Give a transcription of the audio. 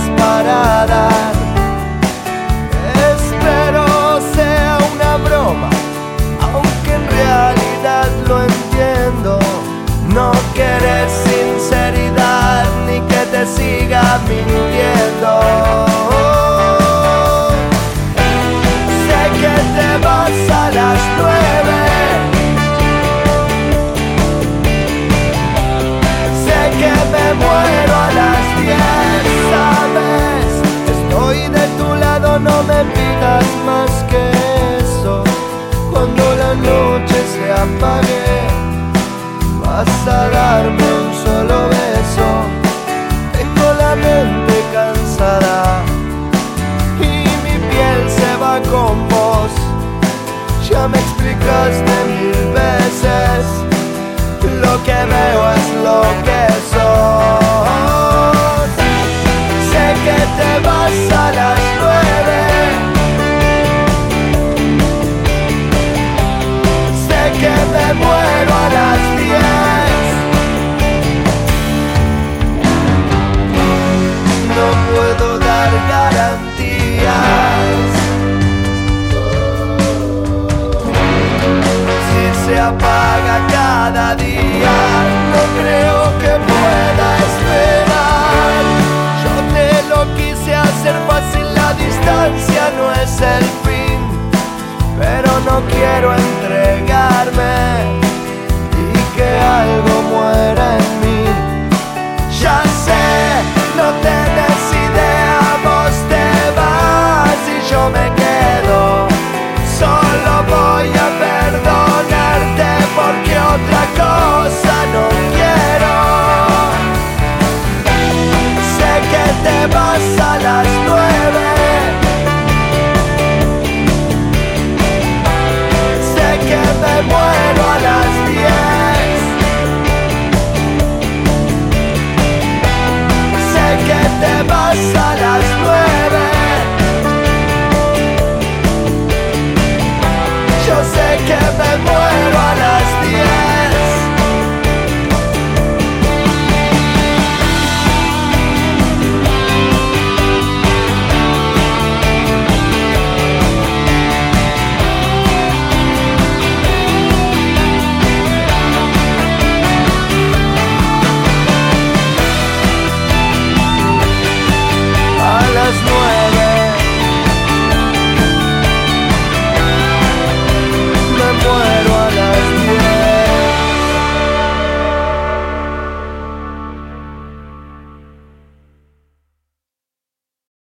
tenés para no me pidas más que eso. Cuando la noche se apague, vas a darme un solo beso. Tengo la mente cansada y mi piel se va con vos. Ya me explicaste mil veces, lo que veo es lo que sos. cada día. No creo que pueda esperar. Yo te lo quise hacer fácil, la distancia no es el fin, pero no quiero entrar.